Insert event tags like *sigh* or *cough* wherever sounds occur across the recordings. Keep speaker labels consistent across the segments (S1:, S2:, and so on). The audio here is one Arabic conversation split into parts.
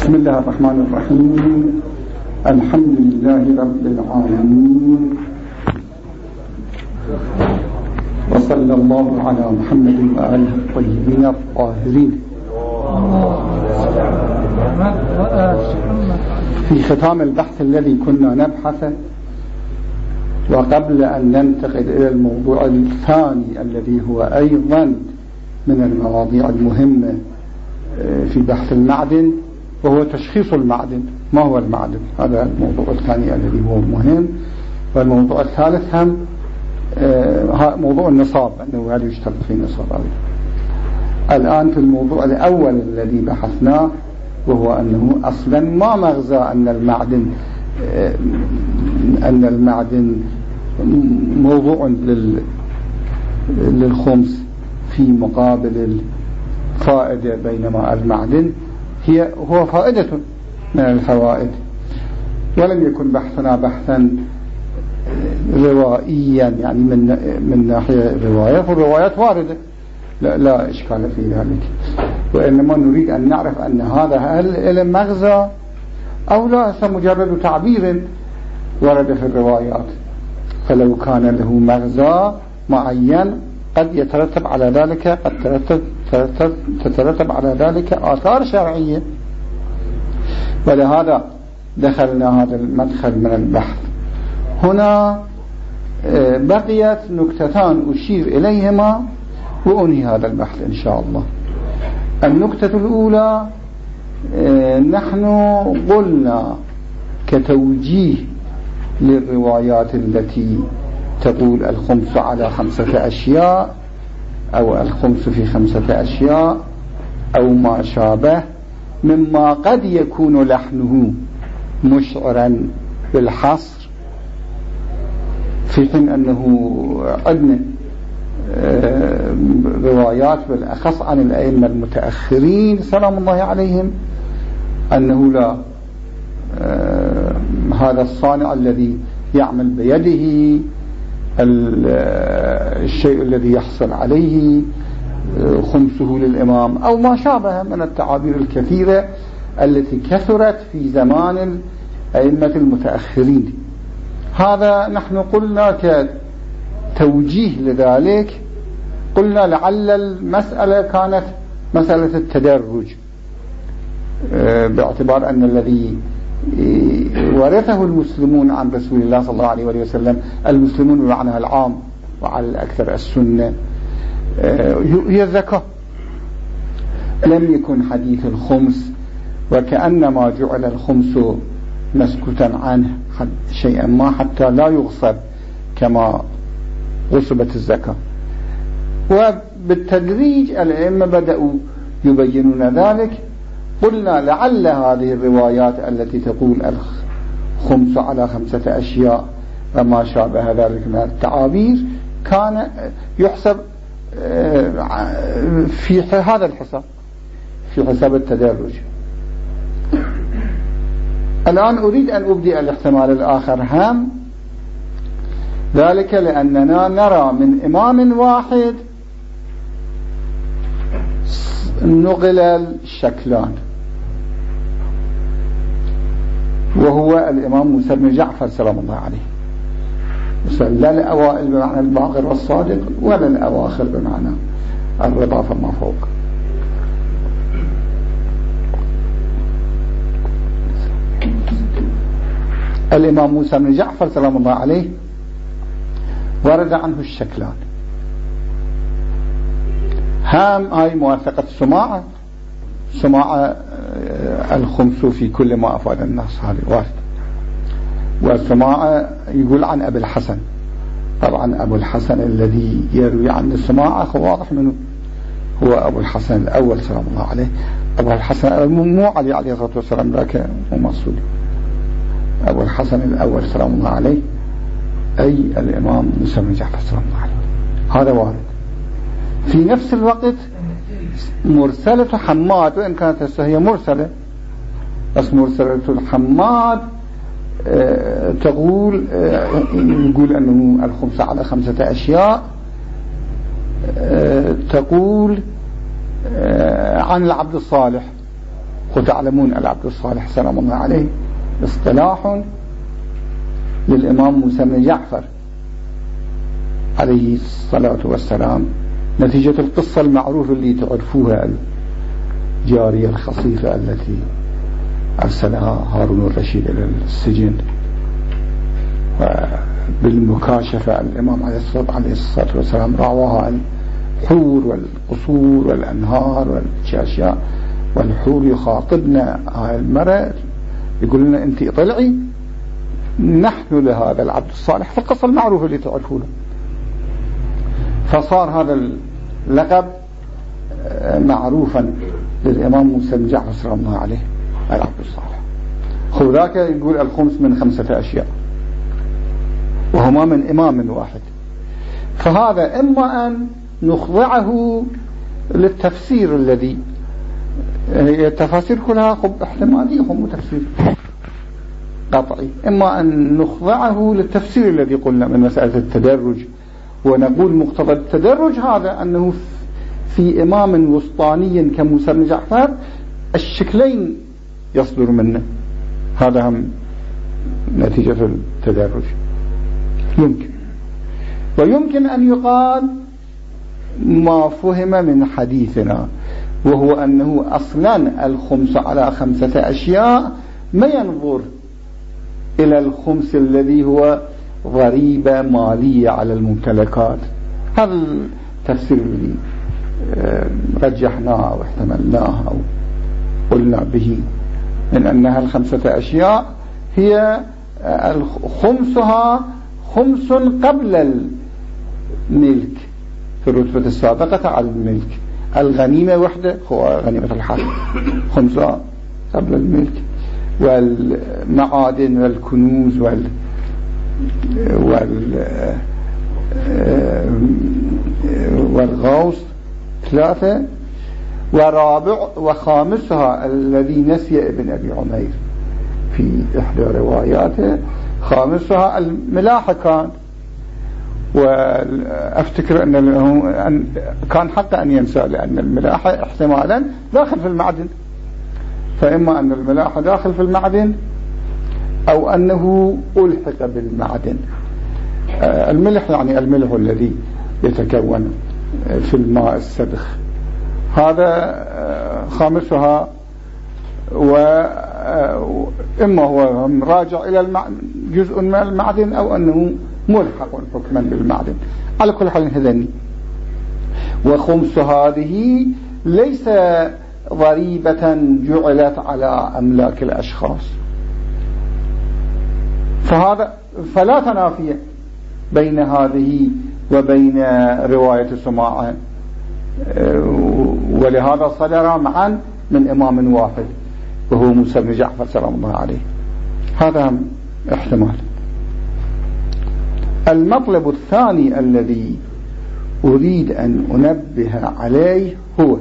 S1: بسم الله الرحمن الرحيم. الحمد لله رب العالمين. وصلى الله على محمد وآله الطيبين الطاهرين. في ختام البحث الذي كنا نبحثه وقبل أن ننتقل إلى الموضوع الثاني الذي هو أيضا من المواضيع المهمة آه، في بحث المعدن وهو تشخيص المعدن. ما هو المعدن؟ هذا الموضوع الثاني الذي هو مهم. والموضوع الثالث هم آه، موضوع النصاب أنه هل يشترط في نصاب أو الآن في الموضوع الأول الذي بحثناه وهو أنه أصلا ما مغزى أن المعدن آه، أن المعدن موضوع للخمس في مقابل الفائدة بينما المعدن هي هو فائدة من الفوائد. ولم يكن بحثنا بحثا روائيا يعني من من ناحية رواية فالروايات واردة. لا, لا إشكال في ذلك. وإنما نريد أن نعرف أن هذا هل له مغزى أو لا مجرد تعبير ورد في الروايات. فلو كان له مغزى معين قد يترتب على ذلك قد تترتب, تترتب على ذلك آثار شرعية. ولهذا دخلنا هذا المدخل من البحث. هنا آه، بقيت نكتتان أشير إليهما وأنهي هذا البحث إن شاء الله. النكتة الأولى آه، نحن قلنا كتوجيه للروايات التي تقول الخمس على خمسة أشياء أو الخمس في خمسة أشياء أو ما شابه مما قد يكون لحنه مشعرا بالحصر في حين أنه عندنا آه، روايات بالأخص عن الأئمة المتأخرين سلام الله عليهم أنه لا آه، هذا الصانع الذي يعمل بيده الشيء الذي يحصل عليه خمسه للإمام أو ما شابه من التعابير الكثيرة التي كثرت في زمان الأئمة المتأخرين. هذا نحن قلنا كتوجيه لذلك قلنا لعل المسألة كانت مسألة التدرج باعتبار أن الذي ورثه المسلمون عن رسول الله صلى الله عليه وسلم. المسلمون بمعنى العام وعلى الأكثر السنة. آه، هي الزكاة. لم يكن حديث الخمس وكأنما جعل الخمس مسكوتا عنه شيئا ما حتى لا يغصب كما غصبت الزكاة. وبالتدريج الأئمة بدأوا يبينون ذلك. قلنا لعل هذه الروايات التي تقول الخمس على خمسة أشياء وما شابه ذلك من التعابير كان يحسب آه، في هذا الحساب في حساب التدرج. الآن أريد أن أبدي الاحتمال الآخر هم ذلك لأننا نرى من إمام واحد نقل الشكلان. وهو الإمام موسى بن جعفر سلام الله عليه. لا الأوائل بمعنى الباقر والصادق ولا الأواخر بمعنى الرضا فما فوق. الإمام موسى بن جعفر سلام الله عليه ورد عنه الشكلان. هام هاي موافقة سماعة. سماعة الخمس في كل ما أفاد الناس. هذه وارد والسماعة يقول عن أبي الحسن. طبعا أبو الحسن الذي يروي عن السماعة واضح منه. هو أبو الحسن الأول سلام الله عليه. أبو الحسن مو علي عليه الصلاة والسلام ذاك مو مقصود. أبو الحسن الأول سلام الله عليه. أي الإمام موسى بن جعفر سلام الله عليه. هذا وارد في نفس الوقت مرسلة حماد وإن كانت هي مرسلة. بس مرسلة الحماد آه، تقول آه، يقول أنه الخمسة على خمسة أشياء. آه، تقول عن العبد الصالح. وتعلمون العبد الصالح سلام الله عليه. اصطلاح للإمام موسى بن جعفر عليه الصلاة والسلام. نتيجة القصة المعروفة اللي تعرفوها الجارية الخصيفة التي أرسلها هارون الرشيد إلى السجن. بالمكاشفة الإمام عليه الصلاة والسلام رعواها الحور والقصور والأنهار والأشياء والحور يخاطبنا هاي المرأة يقول لنا أنت طلعي نحن لهذا العبد الصالح في القصة المعروفة اللي تعرفونها فصار هذا اللقب آه، معروفا للإمام موسى بن جعفر صلى الله عليه العبد الصالح. هو ذاك يقول الخمس من خمسة أشياء. وهما من إمام واحد. فهذا إما أن نخضعه للتفسير الذي التفاسير كلها احتمالية هم تفسير قطعي. إما أن نخضعه للتفسير الذي قلنا من مسألة التدرج. ونقول مقتضى التدرج هذا أنه في إمام وسطاني كموسى بن جعفر الشكلين يصدر منه. هذا هم نتيجة التدرج. يمكن. ويمكن أن يقال ما فهم من حديثنا وهو أنه أصلا الخمس على خمسة أشياء ما ينظر إلى الخمس الذي هو ضريبة مالية على الممتلكات. هذا التفسير الذي آه، رجحناه أو احتملناه أو قلنا به من أنها الخمسة أشياء هي آه، خمسها خمس قبل الملك في الرتبة السابقة على الملك. الغنيمة وحدة هو غنيمة الحرب خمسة قبل الملك. والمعادن والكنوز وال وال والغوص ثلاثة ورابع وخامسها الذي نسي ابن أبي عمير في إحدى رواياته. خامسها الملاحة كان وأفتكر أن كان حتى أن ينسى لأن الملاحة احتمالا داخل في المعدن. فإما أن الملاحة داخل في المعدن أو أنه ألحق بالمعدن. آه، الملح يعني الملح الذي يتكون في الماء السبخ. هذا آه، خامسها وإما هو راجع إلى جزء من المعدن أو أنه ملحق حكما بالمعدن. على كل حال هذني وخمس هذه ليس ضريبة جعلت على أملاك الأشخاص. فهذا فلا تنافي بين هذه وبين رواية سماعة ولهذا صدر معا من إمام واحد وهو موسى بن جعفر سلام الله عليه. هذا احتمال. المطلب الثاني الذي أريد أن أنبه عليه هو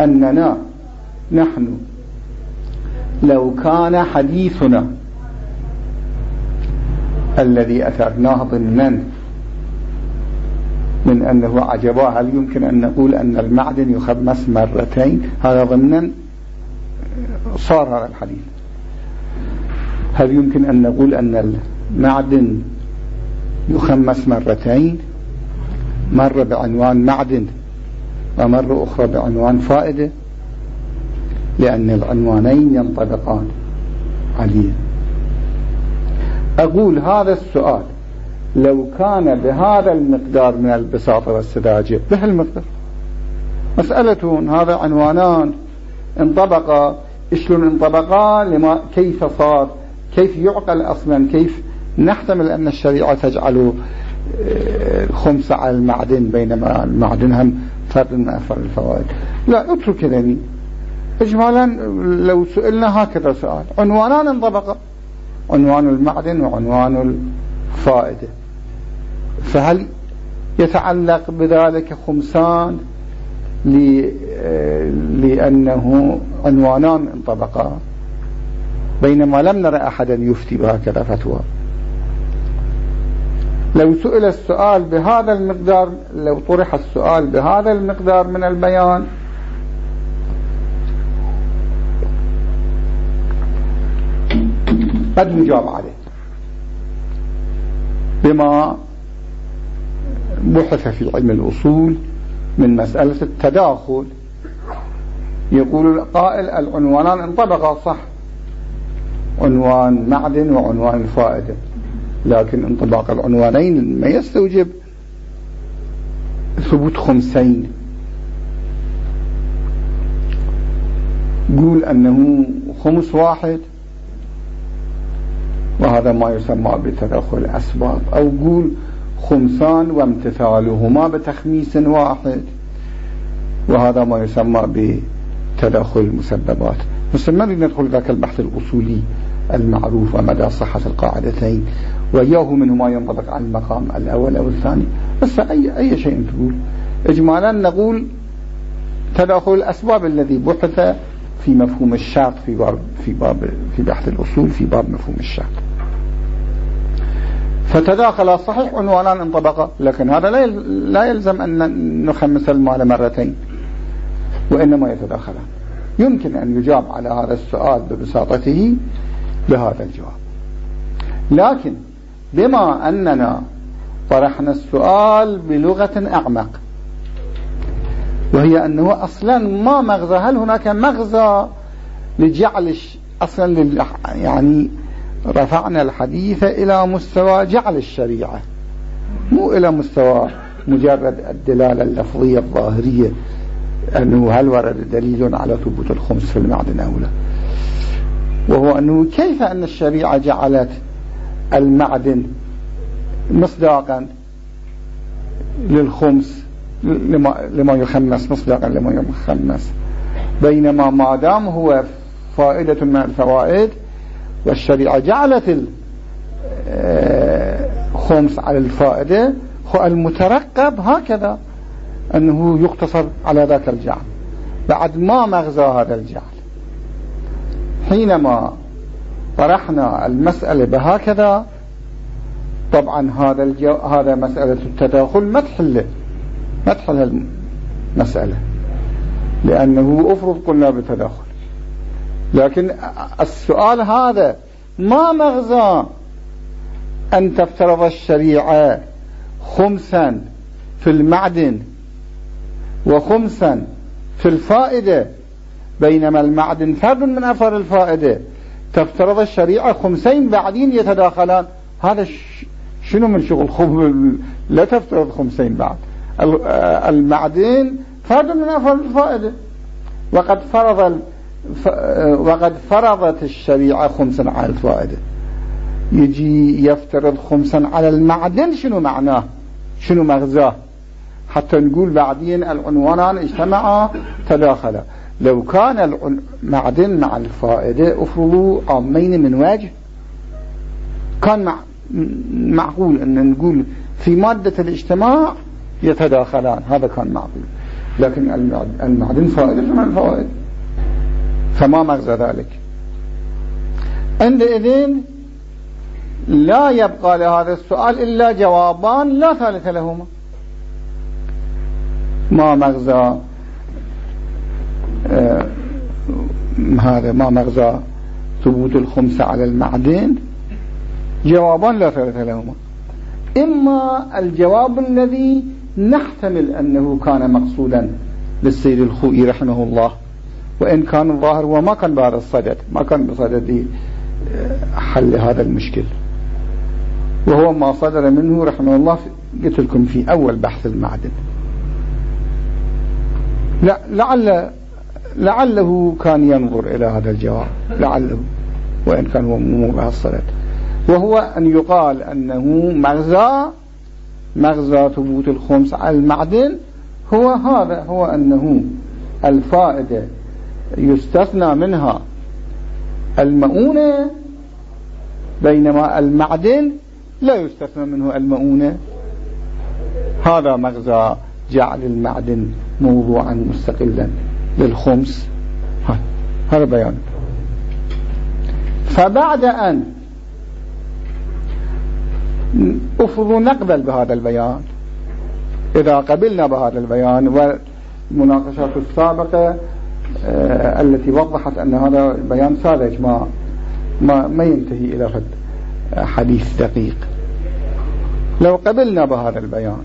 S1: أننا نحن لو كان حديثنا الذي أثرناه ضمنا من؟ أنه عجباه هل يمكن أن نقول أن المعدن يخمس مرتين؟ هذا ضمنا صار هذا الحديث. هل يمكن أن نقول أن المعدن يخمس مرتين؟ مرة بعنوان معدن ومرة أخرى بعنوان فائدة لأن العنوانين ينطبقان عليه أقول هذا السؤال لو كان بهذا المقدار من البساطة والسذاجة بهالمقدار. مسألة هذا عنوانان انطبقا شلون انطبقا لما كيف صار كيف يعقل أصلا كيف نحتمل أن الشريعة تجعل الخمسة آه، على المعدن بينما المعدن هم فرد من أثر الفوائد. لا اترك ذني إجمالا لو سئلنا هكذا سؤال. عنوانان انطبقا. عنوان المعدن وعنوان الفائدة. فهل يتعلق بذلك خمسان آه، لأنه عنوانان انطبقا؟ بينما لم نرى أحدا يفتي بهكذا فتوى. لو سئل السؤال بهذا المقدار لو طرح السؤال بهذا المقدار من البيان قد يجاب عليه. بما بحث في علم الأصول من مسألة التداخل. يقول القائل العنوانان انطبقا صح. عنوان معدن وعنوان الفائدة لكن انطباق العنوانين ما يستوجب ثبوت خمسين. قول أنه خمس واحد وهذا ما يسمى بتدخل الأسباب أو قول خمسان وامتثالهما بتخميس واحد. وهذا ما يسمى بتدخل المسببات ما ندخل ذاك البحث الأصولي المعروف ومدى صحة القاعدتين وإياه منه ما ينطبق على المقام الأول أو الثاني. بس أي, أي شيء تقول. إجمالا نقول تداخل الأسباب الذي بحث في مفهوم الشرط في باب في باب في بحث الأصول في باب مفهوم الشرط فتداخل صحيح عنوانان انطبقا لكن هذا لا يلزم أن نخمس المال مرتين وإنما يتداخلان. يمكن أن يجاب على هذا السؤال ببساطته بهذا الجواب. لكن بما أننا طرحنا السؤال بلغة أعمق وهي أنه أصلا ما مغزى هل هناك مغزى لجعل أصلا يعني رفعنا الحديث إلى مستوى جعل الشريعة مو إلى مستوى مجرد الدلالة اللفظية الظاهرية أنه هل ورد دليل على ثبوت الخمس في المعدن أو لا. وهو أنه كيف أن الشريعة جعلت المعدن مصداقا للخمس لما, لما يخمس مصداقا لما يخمس بينما ما دام هو فائدة من الفوائد والشريعة جعلت الخمس على الفائدة المترقب هكذا أنه يقتصر على ذاك الجعل. بعد ما مغزى هذا الجعل. حينما طرحنا المسألة بهكذا طبعا هذا الجو هذا مسألة التداخل ما تحل ما تحل المسألة لأنه أفرض قلنا بالتداخل. لكن السؤال هذا ما مغزى أن تفترض الشريعة خمسا في المعدن وخمسا في الفائدة بينما المعدن فرد من أفر الفائدة. تفترض الشريعة خمسين بعدين يتداخلان. هذا شنو من شغل خب لا تفترض خمسين بعد. المعدن فرد من أفر الفائدة. وقد فرض وقد فرضت الشريعة خمسا على الفائدة يجي يفترض خمسا على المعدن شنو معناه؟ شنو مغزاه؟ حتى نقول بعدين العنوانان اجتمعا تداخلا. لو كان المعدن مع الفائدة افرضوا عامين من وجه كان مع معقول إن نقول في مادة الاجتماع يتداخلان. هذا كان معقول. لكن المعدن فائدة من الفوائد؟ فما مغزى ذلك. عندئذ لا يبقى لهذا السؤال إلا جوابان لا ثالث لهما. ما مغزى آه هذا ما مغزى ثبوت الخمسة على المعدن جوابان لا ثالث لهما. إما الجواب الذي نحتمل أنه كان مقصودا للسيد الخوئي رحمه الله. وإن كان الظاهر هو ما كان بهذا الصدد ما كان بصدد حل هذا المشكل. وهو ما صدر منه رحمه الله قلت لكم في أول بحث المعدن. لعل لعله كان ينظر إلى هذا الجواب. لعله. وإن كان هو مو بهالصدد وهو أن يقال أنه مغزى مغزى ثبوت الخمس على المعدن. هو هذا هو أنه الفائدة يستثنى منها المؤونة بينما المعدن لا يستثنى منه المؤونة. هذا مغزى جعل المعدن موضوعا مستقلا للخمس. هذا بيان. فبعد أن أفرض نقبل بهذا البيان إذا قبلنا بهذا البيان والمناقشات السابقة التي وضحت أن هذا بيان ساذج ما ما, ما ينتهي إلى فد حديث دقيق. لو قبلنا بهذا البيان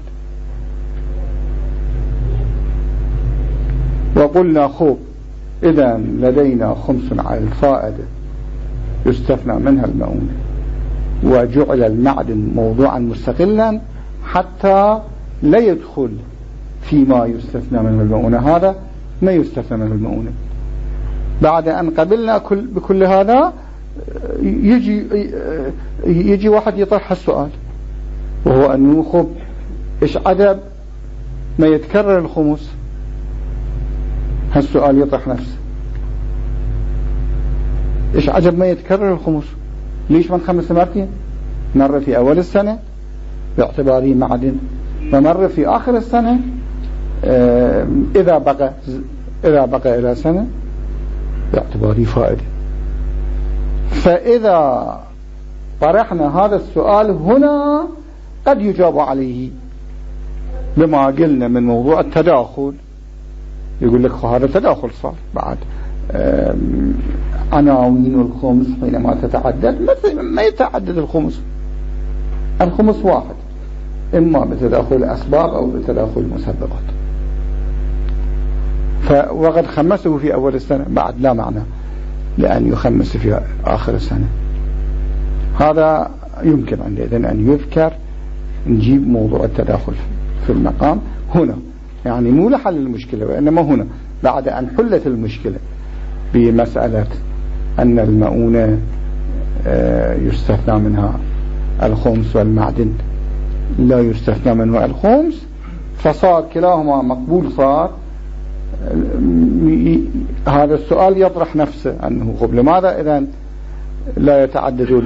S1: وقلنا خوب إذا لدينا خمس على الفائدة يستثنى منها المؤونة وجعل المعدن موضوعا مستقلا حتى لا يدخل فيما يستثنى منه المؤونة هذا ما يستثنى منه المؤونة بعد أن قبلنا كل بكل هذا يجي يجي واحد يطرح السؤال. وهو أنه خب إيش عدب ما يتكرر الخمس. هالسؤال يطرح نفسه. إيش عجب ما يتكرر الخمس؟ ليش من خمس مرتين؟ مرة في أول السنة باعتباره معدن. ومرة في آخر السنة إذا بقى إذا بقى إلى سنة باعتباره فائدة فإذا طرحنا هذا السؤال هنا قد يجاب عليه بما قلنا من موضوع التداخل. يقول لك هذا تداخل صار بعد. عناوين الخمس حينما تتعدد. مثل ما يتعدد الخمس. الخمس واحد. إما بتداخل الأسباب أو بتداخل المسببات وقد خمسه في أول السنة بعد لا معنى لأن يخمس في آخر السنة. هذا يمكن عندئذ أن يذكر نجيب موضوع التداخل في المقام هنا. يعني مو لحل المشكلة وإنما هنا بعد أن حلت المشكلة بمسألة أن المؤونة آه، يستثنى منها الخمس والمعدن. لا يستثنى منه الخمس فصار كلاهما مقبول صار هذا السؤال يطرح نفسه أنه خب لماذا إذا لا يتعدد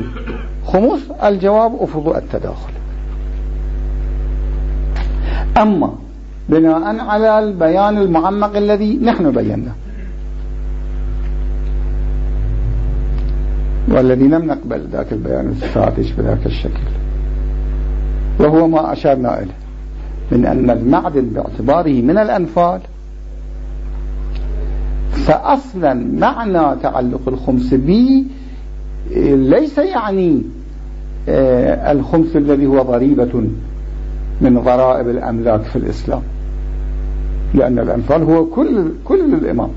S1: الخمس الجواب أفض التداخل. أما بناء على البيان المعمق الذي نحن بيناه. والذي لم نقبل ذاك البيان الساذج بذاك الشكل. وهو ما أشرنا إليه. من أن المعدن باعتباره من الأنفال فأصلا معنى تعلق الخمس به ليس يعني آه، الخمس الذي هو ضريبة من ضرائب الأملاك في الإسلام. لأن الأنفال هو كل كل الإمام.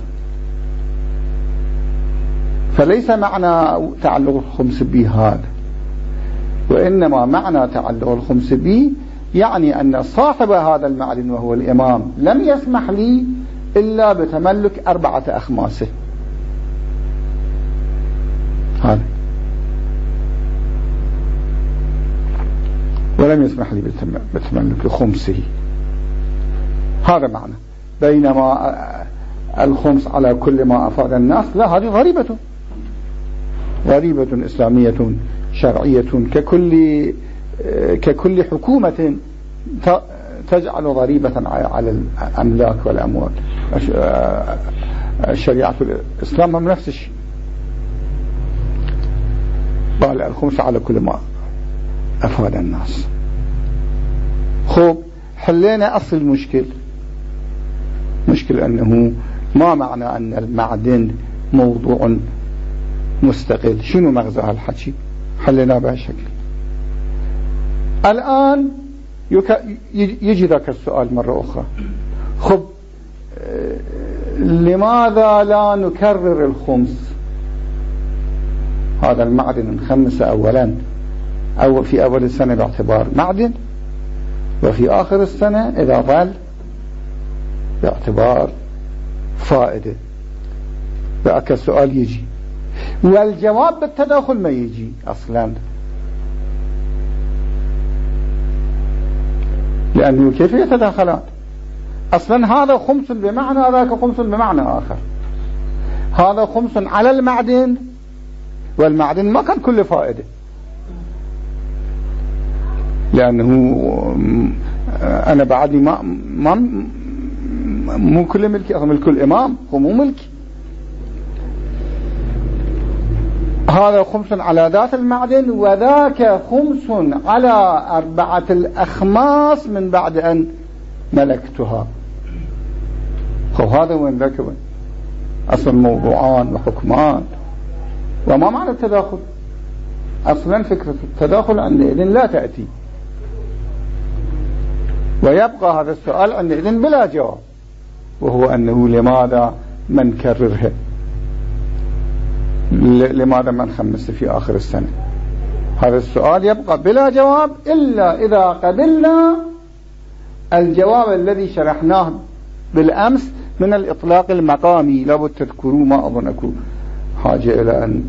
S1: فليس معنى تعلق الخمس به هذا. وإنما معنى تعلق الخمس به يعني أن صاحب هذا المعدن وهو الإمام لم يسمح لي إلا بتملك أربعة أخماسه هذا. ولم يسمح لي بتملك خمسه هذا معنى. بينما الخمس على كل ما أفاد الناس لا هذه ضريبة ضريبة إسلامية شرعية ككل ككل حكومة تجعل ضريبة على الأملاك والأموال. شريعة الإسلام هم نفس الشيء. قال الخمس على كل ما أفاد الناس. خوب حلينا أصل المشكل. مشكل أنه ما معنى أن المعدن موضوع مستقل. شنو مغزى هالحكي؟ حليناه بهالشكل. الآن يجي ذاك السؤال مرة أخرى. خب لماذا لا نكرر الخمس؟ هذا المعدن نخمسه أولا. أو في أول السنة باعتبار معدن وفي آخر السنة إذا ظل باعتبار فائدة. ذاك السؤال يجي. والجواب بالتداخل ما يجي أصلا؟ لأنه كيف يتداخلان؟ أصلا هذا خمس بمعنى ذاك خمس بمعنى آخر. هذا خمس على المعدن والمعدن ما كان كله فائدة. لأنه أنا بعدني ما, ما مو كل ملكي أصلا ملك الإمام هو مو ملكي. هذا خمس على ذات المعدن وذاك خمس على أربعة الأخماس من بعد أن ملكتها. خب هذا وين ذاك وين؟ أصل موضوعان وحكمان. وما معنى التداخل؟ أصلا فكرة التداخل عندئذ لا تأتي. ويبقى هذا السؤال عندئذ بلا جواب. وهو أنه لماذا ما نكررها لماذا ما نخمس في آخر السنة؟ هذا السؤال يبقى بلا جواب إلا إذا قبلنا الجواب الذي شرحناه بالأمس من الإطلاق المقامي لابد تذكروا ما أظن أكون حاجة إلى أن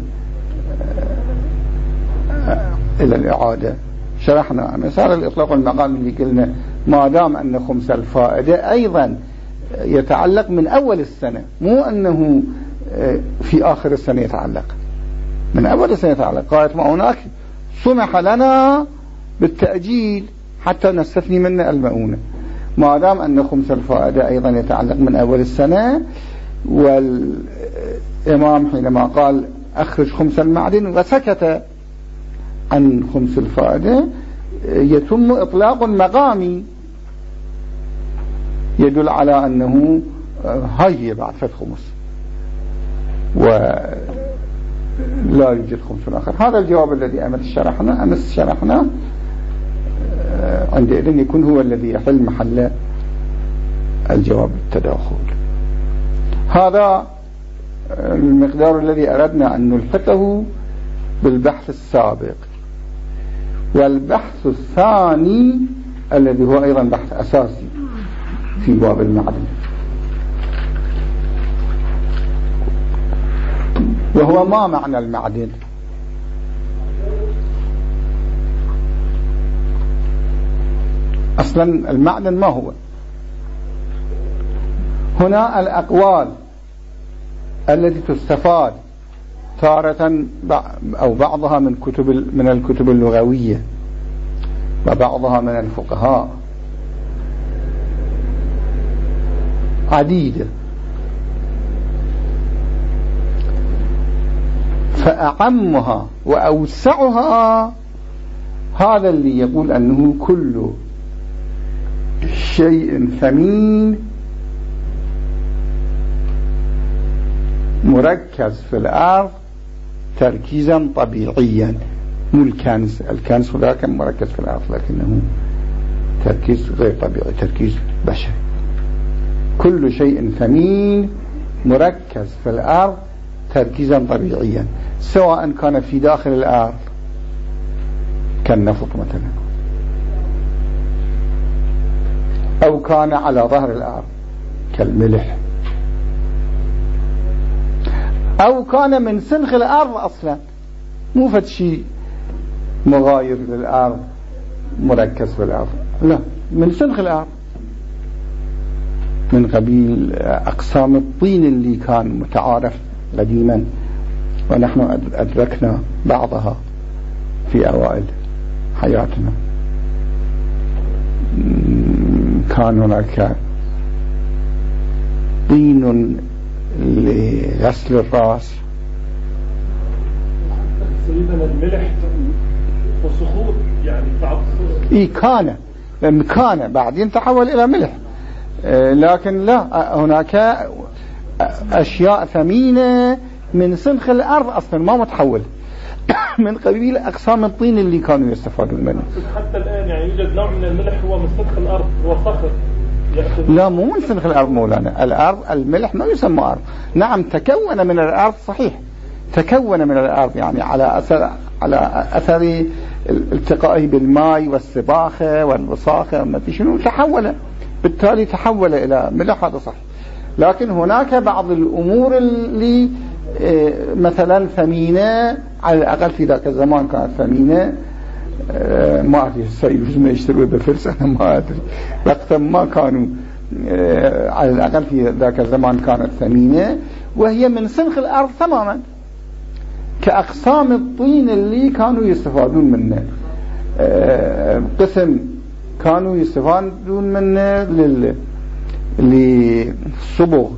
S1: إلى الإعادة. شرحنا. مثال الإطلاق المقامي اللي قلنا ما دام أن خمس الفائدة أيضا يتعلق من أول السنة. مو أنه آه، في آخر السنة يتعلق. من أول السنة يتعلق. قالت ما هناك سمح لنا بالتأجيل حتى نستثني منه المؤونة. ما دام أن خمس الفائدة أيضا يتعلق من أول السنة والإمام حينما قال أخرج خمس المعدن وسكت عن خمس الفائدة يتم إطلاق مقامي يدل على أنه هاي بعد فتح خمس ولا يوجد خمس آخر. هذا الجواب الذي أمس شرحنا أمس شرحنا. عندئذ يكون هو الذي يحل محل الجواب التداخل. هذا المقدار الذي أردنا أن نلحقه بالبحث السابق. والبحث الثاني الذي هو أيضا بحث أساسي في باب المعدن وهو ما معنى المعدن؟ أصلا المعدن ما هو؟ هنا الأقوال التي تستفاد تارة أو بعضها من كتب من الكتب اللغوية وبعضها من الفقهاء. عديدة. فأعمها وأوسعها هذا اللي يقول أنه كل شيء ثمين مركز في الأرض تركيزا طبيعيا. مو الكنز. الكنز هذاك مركز في الأرض لكنه تركيز غير طبيعي تركيز بشري. كل شيء ثمين مركز في الأرض تركيزا طبيعيا سواء كان في داخل الأرض. كالنفط مثلا. أو كان على ظهر الأرض كالملح. أو كان من سنخ الأرض أصلا. مو فد شيء مغاير للأرض مركز في الأرض لا من سنخ الأرض. من قبيل أقسام الطين اللي كان متعارف قديما. ونحن أدركنا بعضها في أوائل حياتنا. كان هناك طين لغسل الرأس.
S2: سيدنا الملح والصخور يعني بعض
S1: إيه كان. كان. بعدين تحول إلى ملح. آه، لكن لا هناك أشياء ثمينة من سنخ الأرض أصلا ما متحول. *coughs* من قبيل أقسام الطين اللي كانوا يستفادون منه.
S2: حتى الآن يعني يوجد نوع من الملح هو من سنخ الأرض هو صخر
S1: لا مو من سنخ الأرض مولانا. الأرض الملح ما يسمى أرض. نعم تكون من الأرض صحيح. تكون من الأرض يعني على أثر على أثر التقائه بالماء والسباخة والوساخة وما في شنو. تحول بالتالي تحول إلى ملح هذا صح. لكن هناك بعض الأمور اللي مثلا ثمينة على الأقل في ذاك الزمان كانت ثمينة. آه، ما أدري يجوز ما يشتروا بفلس *laughs* أنا ما أدري. وقتا ما كانوا آه، على الأقل في ذاك الزمان كانت ثمينة. وهي من سنخ الأرض تماما كأقسام الطين اللي كانوا يستفادون منه. قسم كانوا يستفادون منه لل للصبغ.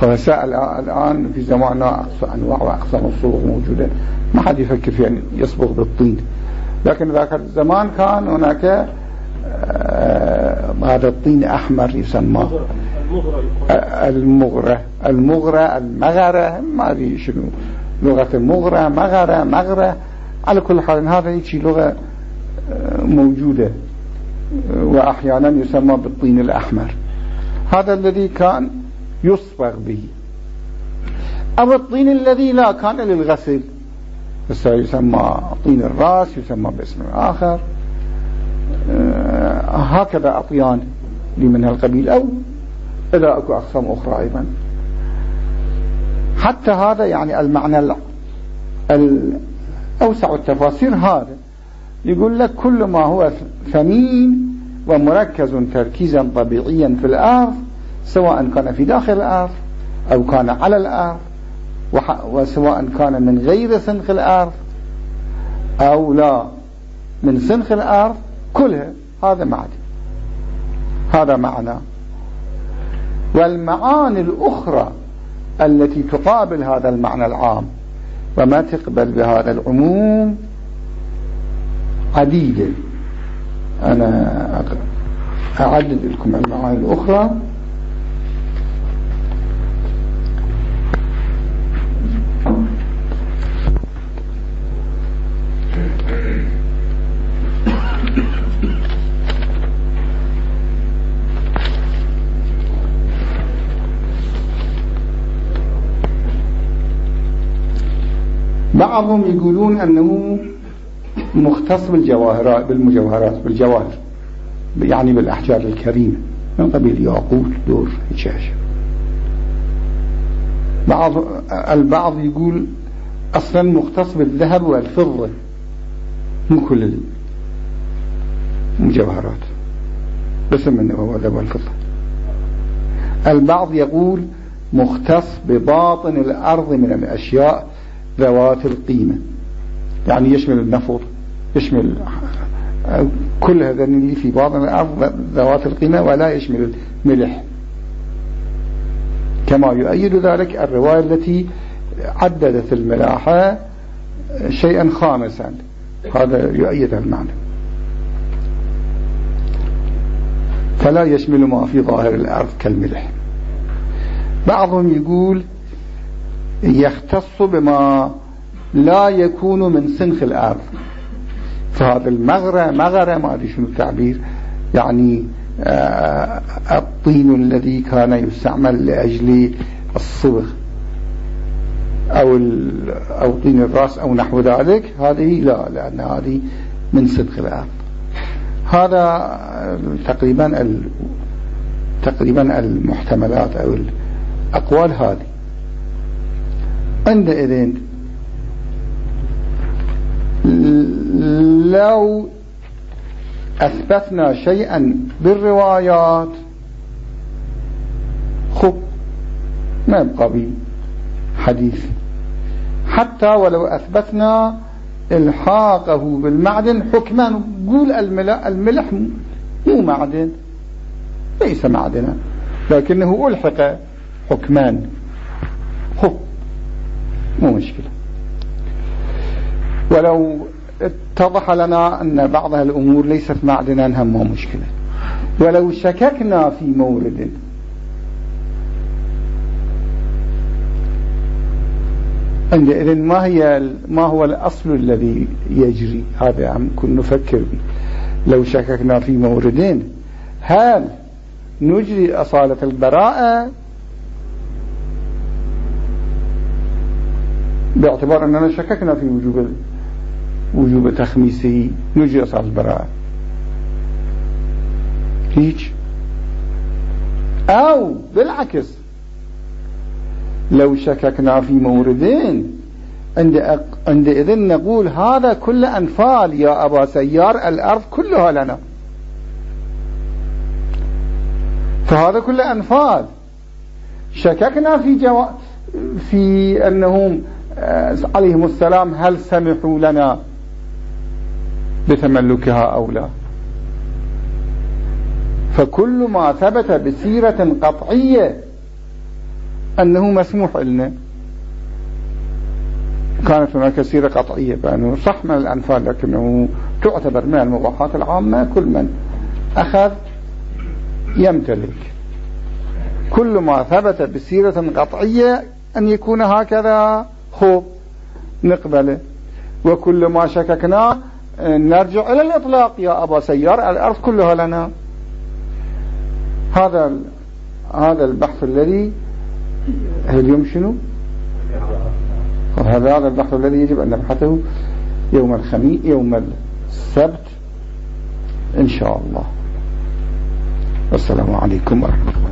S1: خلصاء الآن في زماننا أقصى أنواع وأقسام الصبغ موجودة. ما حد يفكر في أن يصبغ بالطين لكن ذاك الزمان كان هناك آه هذا الطين أحمر يسمى. المغرة المغرة المغرة المغرة ما أدري شنو. لغة مغرة مغرة مغرة على كل حال هذا هيك لغة آه، موجودة. وأحيانا يسمى بالطين الأحمر. هذا الذي كان يصبغ به. أو الطين الذي لا كان للغسل يسمى طين الرأس يسمى باسم آخر. آه، هكذا أطيان لمن القبيل. أو إذا أكو أقسام أخرى أيضا. حتى هذا يعني المعنى الأوسع التفاسير هذا. يقول لك كل ما هو ثمين ومركز تركيزا طبيعيا في الأرض سواء كان في داخل الأرض أو كان على الأرض وسواء كان من غير سنخ الأرض أو لا من سنخ الأرض كلها هذا معنى هذا معنى. والمعاني الأخرى التي تقابل هذا المعنى العام وما تقبل بهذا العموم عديدة. أنا أعدد لكم المعاني الأخرى. بعضهم يقولون أنه مختص بالجواهرات بالمجوهرات بالجواهر يعني بالأحجار الكريمة من قبيل ياقوت دور هشاش. بعض البعض يقول أصلا مختص بالذهب والفضة مو كل المجوهرات بس من هو الذهب والفضة. البعض يقول مختص بباطن الأرض من الأشياء ذوات القيمة. يعني يشمل النفط يشمل كل هذا اللي في باطن الأرض ذوات القيمة ولا يشمل الملح. كما يؤيد ذلك الرواية التي عددت الملاحة شيئا خامسا. هذا يؤيد المعنى. فلا يشمل ما في ظاهر الأرض كالملح. بعضهم يقول يختص بما لا يكون من سنخ الأرض. فهذا المغرة مغرة ما أدري شنو التعبير يعني آه، الطين الذي كان يستعمل لأجل الصبغ أو أو طين الرأس أو نحو ذلك هذه لا لأن هذه من صدق الأرض. هذا تقريبا تقريبا المحتملات أو الأقوال هذه. عندئذ لو أثبتنا شيئا بالروايات خب ما يبقى به حديث. حتى ولو أثبتنا إلحاقه بالمعدن حكما قول الملح مو معدن ليس معدنا لكنه ألحق حكمان خب مو مشكلة. ولو اتضح لنا أن بعض الأمور ليست معدنا هم مو مشكلة. ولو شككنا في مورد. عندئذ ما هي ما هو الأصل الذي يجري؟ هذا عم كن نفكر به. لو شككنا في موردين هل نجري أصالة البراءة؟ باعتبار أننا شككنا في وجوب وجوب تخميسه نجي أصحاب البراءة. هيج. أو بالعكس. لو شككنا في موردين عند عندئذ نقول هذا كل أنفال يا أبا سيار الأرض كلها لنا. فهذا كل أنفال. شككنا في جو... في أنهم عليهم السلام هل سمحوا لنا بتملكها أو لا؟ فكل ما ثبت بسيرة قطعية أنه مسموح لنا. كانت هناك سيرة قطعية بأنه صح من الأنفال لكنه تعتبر من المباحات العامة كل من أخذ يمتلك. كل ما ثبت بسيرة قطعية أن يكون هكذا خوب نقبله. وكل ما شككنا نرجع إلى الإطلاق. يا أبا سيار الأرض كلها لنا. هذا هذا البحث الذي اليوم شنو؟ هذا هذا البحث الذي يجب أن نبحثه يوم الخميس يوم السبت إن شاء الله. والسلام عليكم ورحمة الله.